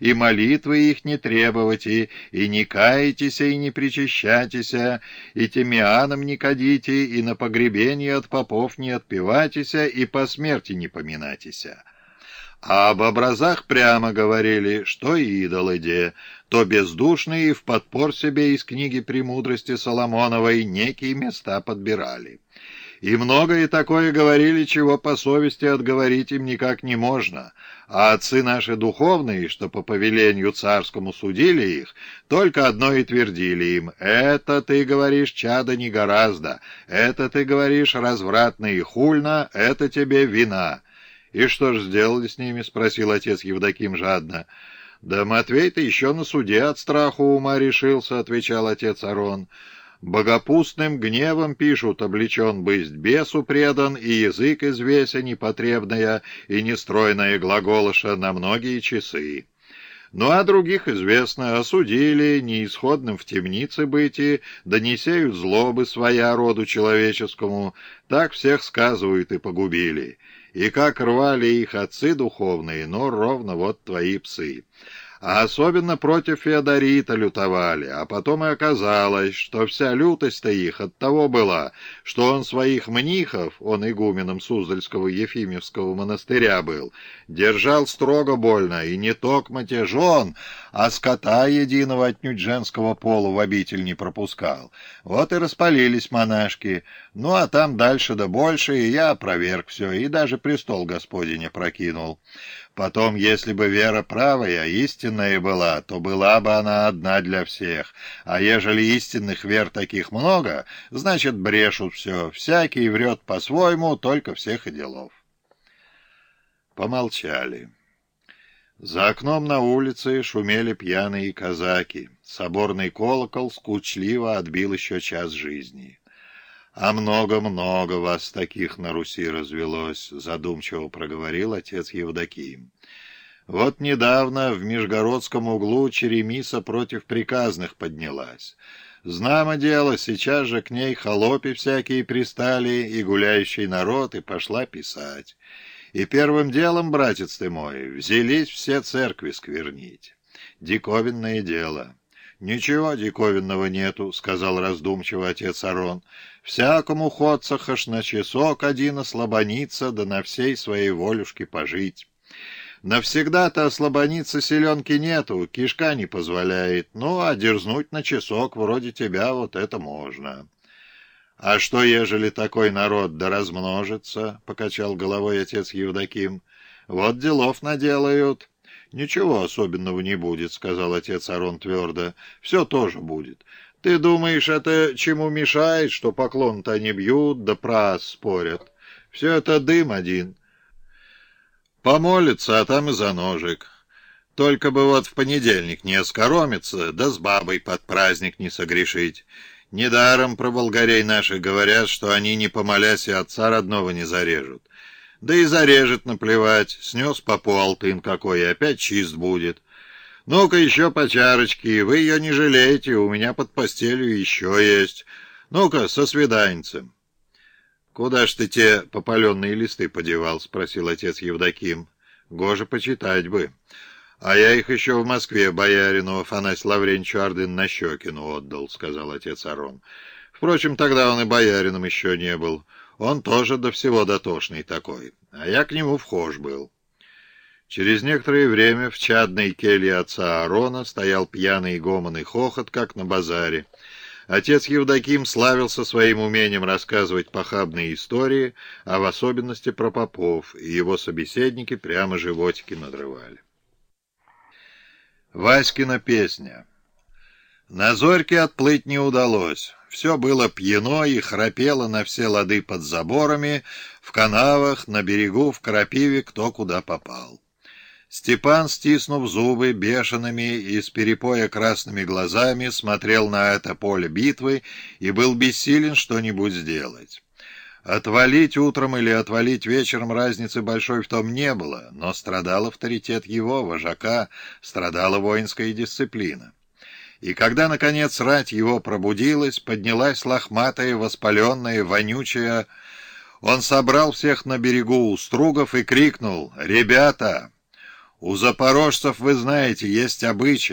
и молитвы их не требовайте, и не каетесь, и не причащайтесь, и тимианом не кадите, и на погребение от попов не отпевайтесь, и по смерти не поминайтесь. А об образах прямо говорили, что идолы де, то бездушные в подпор себе из книги «Премудрости Соломоновой» некие места подбирали. И многое такое говорили, чего по совести отговорить им никак не можно, а отцы наши духовные, что по повелению царскому судили их, только одно и твердили им «Это ты говоришь, чадо, не гораздо, это ты говоришь развратно и хульно, это тебе вина». «И что ж сделали с ними?» — спросил отец Евдоким жадно. «Да Матвей-то еще на суде от страха ума решился», — отвечал отец Арон. «Богопустным гневом, пишут, облечен бысть бесу предан, и язык извеся непотребная и нестройная глаголыша на многие часы». Ну а других известно, осудили, неисходным в темнице быти, донесеют злобы своя роду человеческому, так всех сказывают и погубили. И как рвали их отцы духовные, но ровно вот твои псы а особенно против Феодорита лютовали, а потом и оказалось, что вся лютость-то их от того была, что он своих мнихов, он игуменом Суздальского Ефимевского монастыря был, держал строго больно, и не токмо те жен, а скота единого отнюдь женского пола в обитель не пропускал. Вот и распалились монашки, ну а там дальше да больше, и я опроверг все, и даже престол Господень прокинул. Потом, если бы вера правая, истинная была, то была бы она одна для всех. А ежели истинных вер таких много, значит брешут все. Всякий врет по-своему, только всех и делов. Помолчали. За окном на улице шумели пьяные казаки. Соборный колокол скучливо отбил еще час жизни. «А много-много вас таких на Руси развелось», — задумчиво проговорил отец Евдоким. «Вот недавно в Межгородском углу Черемиса против приказных поднялась. Знамо дело, сейчас же к ней холопи всякие пристали, и гуляющий народ, и пошла писать. И первым делом, братец ты мой, взялись все церкви сквернить. Диковинное дело». «Ничего диковинного нету», — сказал раздумчиво отец Арон. «Всякому ходца хаш на часок один ослабониться, да на всей своей волюшке пожить». Навсегда-то ослабониться селенки нету, кишка не позволяет, ну, а дерзнуть на часок вроде тебя вот это можно. — А что, ежели такой народ да размножится? — покачал головой отец Евдоким. — Вот делов наделают. «Ничего особенного не будет», — сказал отец Арон твердо. «Все тоже будет. Ты думаешь, это чему мешает, что поклон-то они бьют, да прас спорят? Все это дым один. Помолится, а там и за ножик. Только бы вот в понедельник не оскоромиться, да с бабой под праздник не согрешить». Недаром про болгарей наших говорят, что они, не помолясь, и отца родного не зарежут. Да и зарежет наплевать, снес попу алтын какой, и опять чист будет. Ну-ка еще по чарочке, вы ее не жалеете, у меня под постелью еще есть. Ну-ка, со свиданцем. «Куда ж ты те попаленные листы подевал?» — спросил отец Евдоким. «Гоже почитать бы. А я их еще в Москве боярину Афанасию Лавренчу Ардын на Щекину отдал», — сказал отец Арон. «Впрочем, тогда он и боярином еще не был». Он тоже до всего дотошный такой, а я к нему вхож был. Через некоторое время в чадной келье отца Аарона стоял пьяный гомон и хохот, как на базаре. Отец Евдоким славился своим умением рассказывать похабные истории, а в особенности про попов, и его собеседники прямо животики надрывали. Васькина песня На зорьке отплыть не удалось. Все было пьяно и храпело на все лады под заборами, в канавах, на берегу, в крапиве, кто куда попал. Степан, стиснув зубы бешеными и с перепоя красными глазами, смотрел на это поле битвы и был бессилен что-нибудь сделать. Отвалить утром или отвалить вечером разницы большой в том не было, но страдал авторитет его, вожака, страдала воинская дисциплина. И когда, наконец, рать его пробудилась, поднялась лохматая, воспаленная, вонючая, он собрал всех на берегу у стругов и крикнул «Ребята!» У запорожцев, вы знаете, есть обычай.